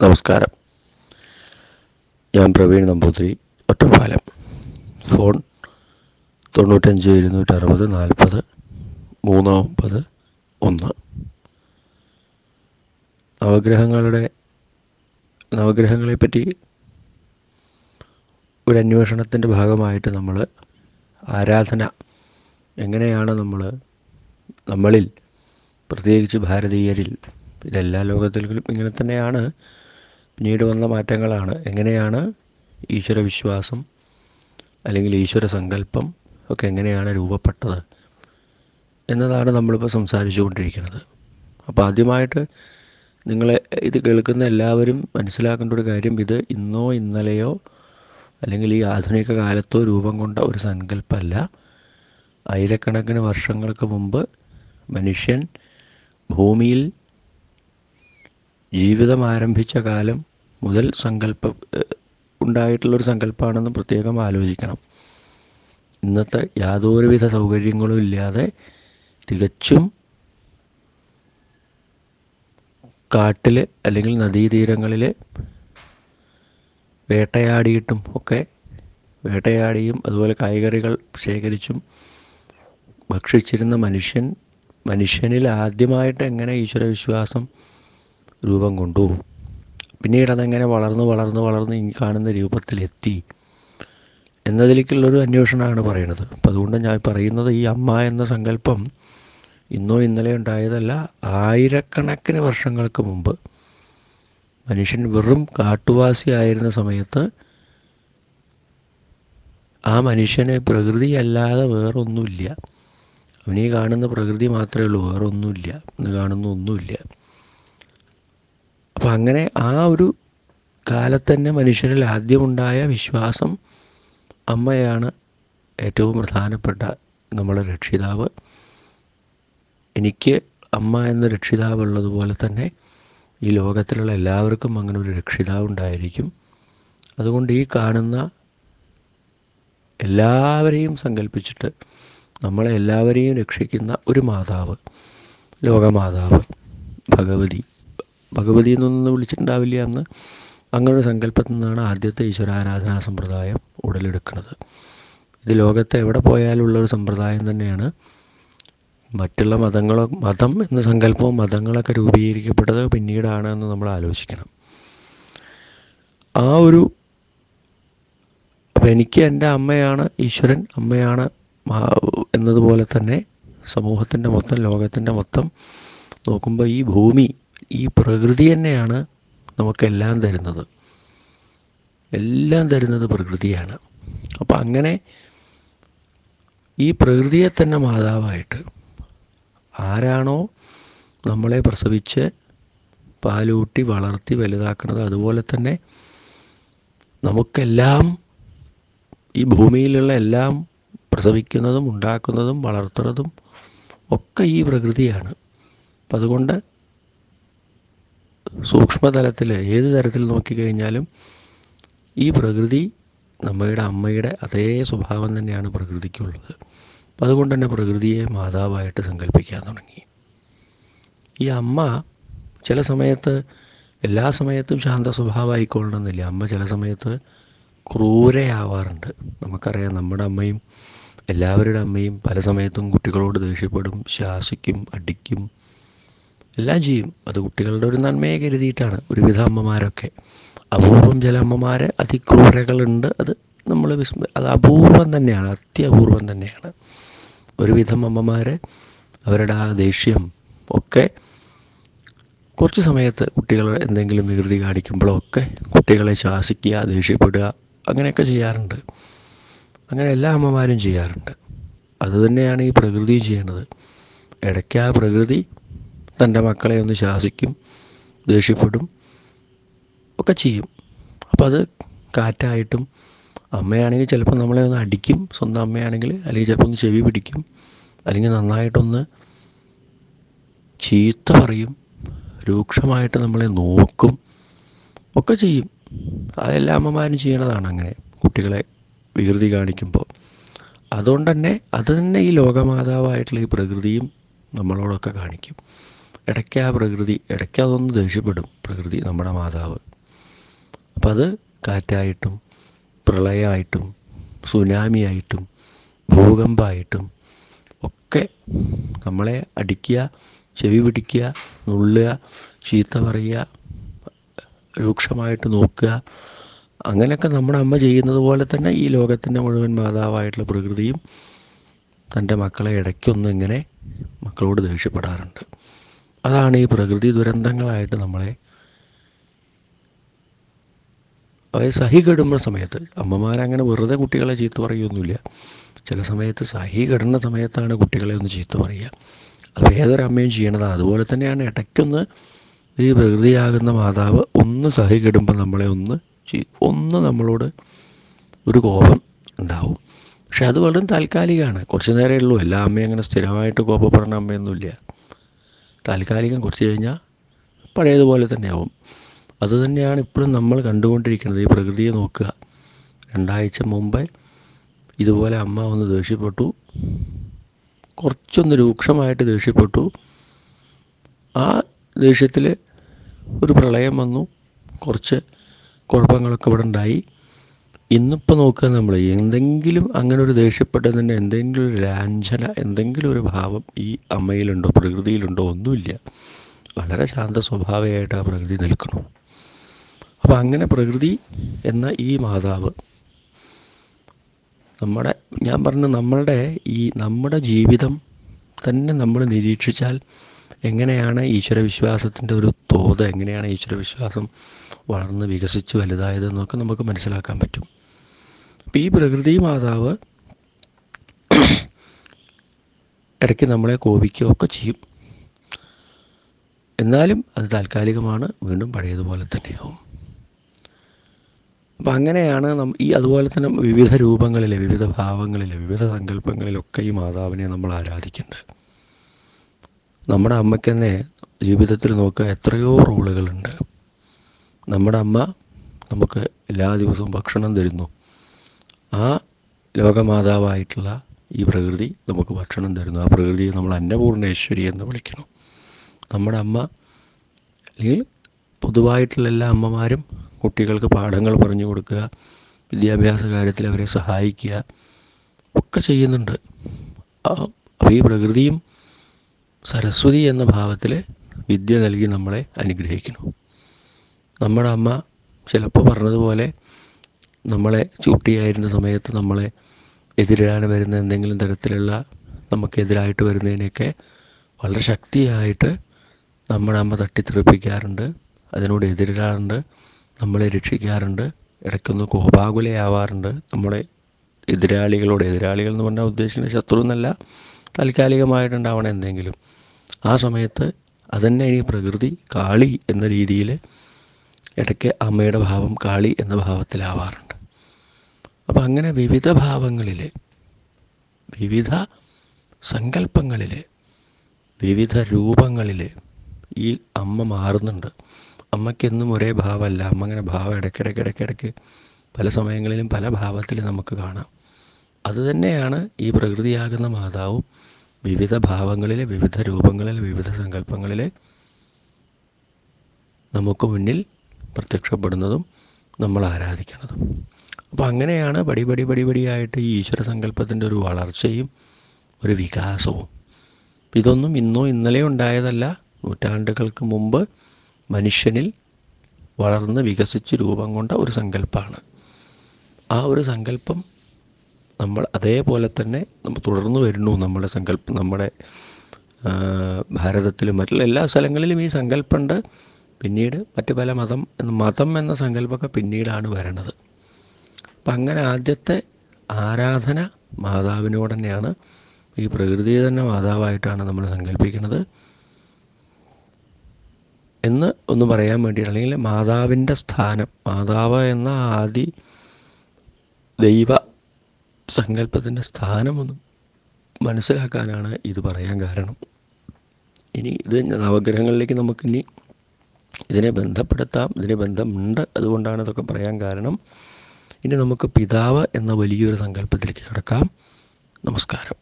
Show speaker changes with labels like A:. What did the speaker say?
A: നമസ്കാരം. ഞാൻ പ്രവീൺ നമ്പൂതിരി ഒറ്റപ്പാലം. ഫോൺ തൊണ്ണൂറ്റഞ്ച് ഇരുന്നൂറ്റി അറുപത് നാൽപ്പത് മൂന്ന് ഒമ്പത് ഒന്ന്. നവഗ്രഹങ്ങളുടെ നവഗ്രഹങ്ങളെപ്പറ്റി ഒരു അന്വേഷണത്തിന്റെ ഭാഗമായിട്ട് നമ്മൾ ആരാധന എങ്ങനെയാണ് നമ്മൾ നമ്മളിൽ പ്രത്യേകിച്ച് ഭാരതീയരിൽ ഇതെല്ലാ ലോകത്തിലും ഇങ്ങനെ തന്നെയാണ് പിന്നീട് വന്ന മാറ്റങ്ങളാണ്. എങ്ങനെയാണ് ഈശ്വര വിശ്വാസം അല്ലെങ്കിൽ ഈശ്വര സങ്കല്പം ഒക്കെ എങ്ങനെയാണ് രൂപപ്പെട്ടത് എന്നതാണ് നമ്മളിപ്പോൾ സംസാരിച്ചു കൊണ്ടിരിക്കുന്നത് അപ്പോൾ ആദ്യമായിട്ട് നിങ്ങളെ ഇത് കേൾക്കുന്ന എല്ലാവരും മനസ്സിലാക്കേണ്ട ഒരു കാര്യം ഇത് ഇന്നോ ഇന്നലെയോ അല്ലെങ്കിൽ ഈ ആധുനിക കാലത്തോ രൂപം കൊണ്ട ഒരു സങ്കല്പമല്ല ആയിരക്കണക്കിന് വർഷങ്ങൾക്ക് മുമ്പ് മനുഷ്യൻ ഭൂമിയിൽ ജീവിതം ആരംഭിച്ച കാലം മുതൽ സങ്കല്പ ഉണ്ടായിട്ടുള്ളൊരു സങ്കല്പമാണെന്ന് പ്രത്യേകം ആലോചിക്കണം. ഇന്നത്തെ യാതൊരുവിധ സൗകര്യങ്ങളും ഇല്ലാതെ തികച്ചും കാട്ടിൽ അല്ലെങ്കിൽ നദീതീരങ്ങളിൽ വേട്ടയാടിയിട്ടും ഒക്കെ വേട്ടയാടിയും അതുപോലെ കായ്കറികൾ ശേഖരിച്ചും ഭക്ഷിച്ചിരുന്ന മനുഷ്യൻ മനുഷ്യനിൽ ആദ്യമായിട്ട് എങ്ങനെ ഈശ്വരവിശ്വാസം രൂപം കൊണ്ടു. പിന്നീട് അതെങ്ങനെ വളർന്ന് വളർന്ന് വളർന്ന് ഈ കാണുന്ന രൂപത്തിലെത്തി എന്നതിലേക്കുള്ളൊരു അന്വേഷണമാണ് പറയുന്നത്. അപ്പം അതുകൊണ്ട് ഞാൻ പറയുന്നത് ഈ അമ്മ എന്ന സങ്കല്പം ഇന്നോ ഇന്നലെ ഉണ്ടായതല്ല ആയിരക്കണക്കിന് വർഷങ്ങൾക്ക് മുമ്പ് മനുഷ്യൻ വെറും കാട്ടുവാസിയായിരുന്ന സമയത്ത് ആ മനുഷ്യന് പ്രകൃതി അല്ലാതെ വേറൊന്നുമില്ല. അവനീ കാണുന്ന പ്രകൃതി മാത്രമേ ഉള്ളൂ വേറൊന്നുമില്ല. ഇന്ന് കാണുന്ന ഒന്നുമില്ല. അപ്പം അങ്ങനെ ആ ഒരു കാലത്ത് തന്നെ മനുഷ്യനിൽ ആദ്യമുണ്ടായ വിശ്വാസം അമ്മയാണ് ഏറ്റവും പ്രധാനപ്പെട്ട നമ്മളെ രക്ഷിതാവ്. എനിക്ക് അമ്മ എന്ന രക്ഷിതാവ് ഉള്ളതുപോലെ തന്നെ ഈ ലോകത്തിലുള്ള എല്ലാവർക്കും അങ്ങനെ ഒരു രക്ഷിതാവ് ഉണ്ടായിരിക്കും. അതുകൊണ്ട് ഈ കാണുന്ന എല്ലാവരെയും സങ്കല്പിച്ചിട്ട് നമ്മളെ എല്ലാവരെയും രക്ഷിക്കുന്ന ഒരു മാതാവ് ലോകമാതാവ് ഭഗവതി. ഭഗവതി എന്നൊന്നും വിളിച്ചിട്ടുണ്ടാവില്ല എന്ന് അങ്ങനെ സങ്കല്പത്തിൽ നിന്നാണ് ആദ്യത്തെ ഈശ്വരാരാധനാ സമ്പ്രദായം ഉടലെടുക്കുന്നത്. ഇത് ലോകത്തെ എവിടെ പോയാലുള്ള ഒരു സമ്പ്രദായം തന്നെയാണ്. മറ്റുള്ള മതങ്ങളോ മതം എന്ന സങ്കല്പവും മതങ്ങളൊക്കെ രൂപീകരിക്കപ്പെട്ടത് പിന്നീടാണ് എന്ന് നമ്മൾ ആലോചിക്കണം. ആ ഒരു എനിക്ക് എന്റെ അമ്മയാണ് ഈശ്വരൻ അമ്മയാണ് എന്നതുപോലെ തന്നെ സമൂഹത്തിന്റെ മൊത്തം ലോകത്തിന്റെ മൊത്തം നോക്കുമ്പോൾ ഈ ഭൂമി ഈ പ്രകൃതി തന്നെയാണ് നമുക്കെല്ലാം തരുന്നത്. എല്ലാം തരുന്നത് പ്രകൃതിയാണ്. അപ്പം അങ്ങനെ ഈ പ്രകൃതിയെ തന്നെ മാതാവായിട്ട് ആരാണോ നമ്മളെ പ്രസവിച്ച് പാലൂട്ടി വളർത്തി വലുതാക്കുന്നത് അതുപോലെ തന്നെ നമുക്കെല്ലാം ഈ ഭൂമിയിലുള്ള എല്ലാം പ്രസവിക്കുന്നതും ഉണ്ടാക്കുന്നതും വളർത്തുന്നതും ഒക്കെ ഈ പ്രകൃതിയാണ്. അപ്പം അതുകൊണ്ട് സൂക്ഷ്മതലത്തിൽ ഏത് തരത്തിൽ നോക്കിക്കഴിഞ്ഞാലും ഈ പ്രകൃതി നമ്മുടെ അമ്മയുടെ അതേ സ്വഭാവം തന്നെയാണ് പ്രകൃതിക്കുള്ളത്. അതുകൊണ്ട് തന്നെ പ്രകൃതിയെ മാതാവായിട്ട് സങ്കല്പിക്കാൻ തുടങ്ങി. ഈ അമ്മ ചില സമയത്ത് എല്ലാ സമയത്തും ശാന്ത സ്വഭാവമായിക്കൊള്ളണമെന്നില്ല. അമ്മ ചില സമയത്ത് ക്രൂരയാവാറുണ്ട്. നമുക്കറിയാം നമ്മുടെ അമ്മയും എല്ലാവരുടെ അമ്മയും പല സമയത്തും കുട്ടികളോട് ദേഷ്യപ്പെടും ശാസിക്കും അടിക്കും എല്ലാം ചെയ്യും അത് കുട്ടികളുടെ ഒരു നന്മയെ കരുതിയിട്ടാണ്. ഒരുവിധ അമ്മമാരൊക്കെ. അപൂർവം ചില അമ്മമാരെ അതിക്രൂരകളുണ്ട്. അത് നമ്മൾ വിസ്മ അത് അപൂർവം തന്നെയാണ്. അത്യപൂർവം തന്നെയാണ്. ഒരുവിധം അമ്മമാരെ അവരുടെ ആ ദേഷ്യം ഒക്കെ കുറച്ച് സമയത്ത് കുട്ടികൾ എന്തെങ്കിലും വികൃതി കാണിക്കുമ്പോഴൊക്കെ കുട്ടികളെ ശാസിക്കുക ദേഷ്യപ്പെടുക അങ്ങനെയൊക്കെ ചെയ്യാറുണ്ട്. അങ്ങനെ എല്ലാ അമ്മമാരും ചെയ്യാറുണ്ട്. അതുതന്നെയാണ് ഈ പ്രകൃതിയും ചെയ്യേണ്ടത് ഇടയ്ക്ക് ആ പ്രകൃതി തന്റെ മക്കളെ ഒന്ന് ശാസിക്കും ദേഷ്യപ്പെടും ഒക്കെ ചെയ്യും. അപ്പോൾ അത് കാറ്റായിട്ടും അമ്മയാണെങ്കിൽ ചിലപ്പോൾ നമ്മളെ ഒന്ന് അടിക്കും സ്വന്തം അമ്മയാണെങ്കിൽ അല്ലെങ്കിൽ ചിലപ്പോൾ ഒന്ന് ചെവി പിടിക്കും അല്ലെങ്കിൽ നന്നായിട്ടൊന്ന് ചീത്ത പറയും രൂക്ഷമായിട്ട് നമ്മളെ നോക്കും ഒക്കെ ചെയ്യും. അതെല്ലാ അമ്മമാരും ചെയ്യണതാണ് അങ്ങനെ കുട്ടികളെ വികൃതി കാണിക്കുമ്പോൾ. അതുകൊണ്ട് തന്നെ അത് തന്നെ ഈ ലോകമാതാവായിട്ടുള്ള ഈ പ്രകൃതിയും നമ്മളോടൊക്കെ കാണിക്കും. ഇടയ്ക്ക് ആ പ്രകൃതി ഇടയ്ക്ക് അതൊന്ന് ദേഷ്യപ്പെടും. പ്രകൃതി നമ്മുടെ മാതാവ്. അപ്പം അത് കാറ്റായിട്ടും പ്രളയമായിട്ടും സുനാമിയായിട്ടും ഭൂകമ്പമായിട്ടും ഒക്കെ നമ്മളെ അടിക്കുക ചെവി പിടിക്കുക നുള്ളുക ചീത്ത പറയുക രൂക്ഷമായിട്ട് നോക്കുക. അങ്ങനെയൊക്കെ നമ്മുടെ അമ്മ ചെയ്യുന്നത് പോലെ തന്നെ ഈ ലോകത്തിന്റെ മുഴുവൻ മാതാവായിട്ടുള്ള പ്രകൃതിയും തന്റെ മക്കളെ ഇടയ്ക്കൊന്നും ഇങ്ങനെ മക്കളോട് ദേഷ്യപ്പെടാറുണ്ട്. അതാണ് ഈ പ്രകൃതി ദുരന്തങ്ങളായിട്ട് നമ്മളെ അതായത് സഹി കെടുന്ന സമയത്ത് അമ്മമാരങ്ങനെ വെറുതെ കുട്ടികളെ ചീത്ത പറയുകയൊന്നുമില്ല. ചില സമയത്ത് സഹി കെടുന്ന സമയത്താണ് കുട്ടികളെ ഒന്ന് ചീത്ത പറയുക. അത് ഏതൊരമ്മയും ചെയ്യണത്? അതുപോലെ തന്നെയാണ് ഇടയ്ക്കൊന്ന് ഈ പ്രകൃതിയാകുന്ന മാതാവ് ഒന്ന് സഹി കെടുമ്പോൾ നമ്മളെ ഒന്ന് ഒന്ന് നമ്മളോട് ഒരു കോപം ഉണ്ടാവും. പക്ഷെ അത് വളരെ താൽക്കാലികമാണ്. കുറച്ച് നേരമേ ഉള്ളൂ. എല്ലാ അമ്മയും അങ്ങനെ സ്ഥിരമായിട്ട് കോപപ്പെടുന്ന അമ്മയൊന്നുമില്ല. താൽക്കാലികം കുറച്ച് കഴിഞ്ഞാൽ പഴയതുപോലെ തന്നെയാവും. അതുതന്നെയാണ് അത് തന്നെയാണ് ഇപ്പോഴും നമ്മൾ കണ്ടുകൊണ്ടിരിക്കുന്നത് ഈ പ്രകൃതിയെ നോക്കുക. രണ്ടാഴ്ച മുമ്പേ ഇതുപോലെ അമ്മ ഒന്ന് ദേഷ്യപ്പെട്ടു. കുറച്ചൊന്ന് രൂക്ഷമായിട്ട് ദേഷ്യപ്പെട്ടു. ആ ദേഷ്യത്തിൽ ഒരു പ്രളയം വന്നു. കുറച്ച് കുഴപ്പങ്ങളൊക്കെ ഇവിടെ ഉണ്ടായി. ഇന്നിപ്പോൾ നോക്കുക നമ്മൾ എന്തെങ്കിലും അങ്ങനെ ഒരു ദേഷ്യപ്പെട്ടതിന്റെ എന്തെങ്കിലും ഒരു ലാഞ്ചന എന്തെങ്കിലും ഒരു ഭാവം ഈ അമ്മയിലുണ്ടോ പ്രകൃതിയിലുണ്ടോ ഒന്നുമില്ല. വളരെ ശാന്ത സ്വഭാവമായിട്ട് ആ പ്രകൃതി നിൽക്കണം അപ്പോൾ അങ്ങനെ പ്രകൃതി എന്ന ഈ മാതാവ് നമ്മുടെ ഞാൻ പറഞ്ഞു നമ്മളുടെ ഈ നമ്മുടെ ജീവിതം തന്നെ നമ്മൾ നിരീക്ഷിച്ചാൽ എങ്ങനെയാണ് ഈശ്വരവിശ്വാസത്തിന്റെ ഒരു തോത് എങ്ങനെയാണ് ഈശ്വരവിശ്വാസം വളർന്ന് വികസിച്ച് വലുതായതെന്നൊക്കെ നമുക്ക് മനസ്സിലാക്കാൻ പറ്റും. അപ്പം ഈ പ്രകൃതി മാതാവ് ഇടയ്ക്ക് നമ്മളെ കോപിക്കുകയൊക്കെ ചെയ്യും. എന്നാലും അത് താൽക്കാലികമാണ്. വീണ്ടും പഴയതുപോലെ തന്നെയാവും. അപ്പം അങ്ങനെയാണ് ഈ അതുപോലെ തന്നെ വിവിധ രൂപങ്ങളിൽ വിവിധ ഭാവങ്ങളിൽ വിവിധ സങ്കല്പങ്ങളിലൊക്കെ ഈ മാതാവിനെ നമ്മൾ ആരാധിക്കുന്നുണ്ട്. നമ്മുടെ അമ്മയ്ക്ക് തന്നെ ജീവിതത്തിൽ നോക്കുക എത്രയോ റോളുകളുണ്ട്. നമ്മുടെ അമ്മ നമുക്ക് എല്ലാ ദിവസവും ഭക്ഷണം തരുന്നു. ആ ലോകമാതാവായിട്ടുള്ള ഈ പ്രകൃതി നമുക്ക് ഭക്ഷണം തരുന്നു. ആ പ്രകൃതിയെ നമ്മൾ അന്നപൂർണേശ്വരി എന്ന് വിളിക്കുന്നു. നമ്മുടെ അമ്മ അല്ലെങ്കിൽ പൊതുവായിട്ടുള്ള എല്ലാ അമ്മമാരും കുട്ടികൾക്ക് പാഠങ്ങൾ പറഞ്ഞു കൊടുക്കുക വിദ്യാഭ്യാസ കാര്യത്തിൽ അവരെ സഹായിക്കുക ഒക്കെ ചെയ്യുന്നുണ്ട്. ഈ പ്രകൃതിയും സരസ്വതി എന്ന ഭാവത്തിൽ വിദ്യ നൽകി നമ്മളെ അനുഗ്രഹിക്കുന്നു. നമ്മുടെ അമ്മ ചിലപ്പോൾ പറഞ്ഞതുപോലെ നമ്മളെ ചൂട്ടിയായിരുന്ന സമയത്ത് നമ്മളെ എതിരിടാൻ വരുന്ന എന്തെങ്കിലും തരത്തിലുള്ള നമുക്കെതിരായിട്ട് വരുന്നതിനെയൊക്കെ വളരെ ശക്തിയായിട്ട് നമ്മുടെ അമ്മ തട്ടിത്തെറിപ്പിക്കാറുണ്ട്. അതിനോട് എതിരിടാറുണ്ട്. നമ്മളെ രക്ഷിക്കാറുണ്ട്. ഇടയ്ക്കൊന്ന് കോപാകുലയാവാറുണ്ട്. നമ്മുടെ എതിരാളികളോട് എതിരാളികൾ എന്ന് പറഞ്ഞാൽ ഉദ്ദേശിക്കുന്ന ശത്രു എന്നല്ല താൽക്കാലികമായിട്ടുണ്ടാവണം എന്തെങ്കിലും. ആ സമയത്ത് അതന്നെ ഇനി പ്രകൃതി കാളി എന്ന രീതിയിൽ ഇടയ്ക്ക് അമ്മയുടെ ഭാവം കാളി എന്ന ഭാവത്തിലാവാറുണ്ട്. അപ്പം അങ്ങനെ വിവിധ ഭാവങ്ങളിൽ വിവിധ സങ്കല്പങ്ങളിൽ വിവിധ രൂപങ്ങളിൽ ഈ അമ്മ മാറുന്നുണ്ട്. അമ്മയ്ക്കെന്നും ഒരേ ഭാവമല്ല. അമ്മ അങ്ങനെ ഭാവം ഇടയ്ക്കിടയ്ക്ക് ഇടയ്ക്കിടയ്ക്ക് പല സമയങ്ങളിലും പല ഭാവത്തിൽ നമുക്ക് കാണാം. അതുതന്നെയാണ് ഈ പ്രകൃതിയാകുന്ന മാതാവും വിവിധ ഭാവങ്ങളിൽ വിവിധ രൂപങ്ങളിൽ വിവിധ സങ്കല്പങ്ങളിൽ നമുക്ക് മുന്നിൽ പ്രത്യക്ഷപ്പെടുന്നതും നമ്മൾ ആരാധിക്കുന്നതും. അപ്പോൾ അങ്ങനെയാണ് പടിപടി പടിപടിയായിട്ട് പടി പടിയായിട്ട് ഈ ഈശ്വര സങ്കല്പത്തിന്റെ ഒരു വളർച്ചയും ഒരു വികാസവും. ഇതൊന്നും ഇന്നോ ഇന്നലെയോ ഉണ്ടായതല്ല. നൂറ്റാണ്ടുകൾക്ക് മുമ്പ് മനുഷ്യനിൽ വളർന്ന് വികസിച്ച് രൂപം കൊണ്ട ഒരു സങ്കല്പമാണ് ആ ഒരു സങ്കല്പം നമ്മൾ അതേപോലെ തന്നെ നമ്മൾ തുടർന്നു വരുന്നു. നമ്മുടെ സങ്കല്പം നമ്മുടെ ഭാരതത്തിലും മറ്റുള്ള എല്ലാ സ്ഥലങ്ങളിലും ഈ സങ്കല്പമുണ്ട്. പിന്നീട് മറ്റു പല മതം മതം എന്ന സങ്കല്പമൊക്കെ പിന്നീടാണ് വരണത്. അപ്പം അങ്ങനെ ആദ്യത്തെ ആരാധന മാതാവിനോട് തന്നെയാണ്. ഈ പ്രകൃതിയെ തന്നെ മാതാവായിട്ടാണ് നമ്മൾ സങ്കല്പിക്കുന്നത്. എന്ന് ഒന്ന് പറയാൻ വേണ്ടിയിട്ട് അല്ലെങ്കിൽ മാതാവിന്റെ സ്ഥാനം മാതാവ് എന്ന ആദി ദൈവ സങ്കല്പത്തിന്റെ സ്ഥാനം ഒന്ന് മനസ്സിലാക്കാനാണ് ഇത് പറയാൻ കാരണം. ഇനി ഇത് നവഗ്രഹങ്ങളിലേക്ക് നമുക്കിനി ഇതിനെ ബന്ധപ്പെടുത്താം. ഇതിന് ബന്ധമുണ്ട്. അതുകൊണ്ടാണ് ഇതൊക്കെ പറയാൻ കാരണം. ഇനി നമുക്ക് പിതാവ് എന്ന വലിയൊരു സങ്കല്പത്തിലേക്ക് കിടക്കാം. നമസ്കാരം.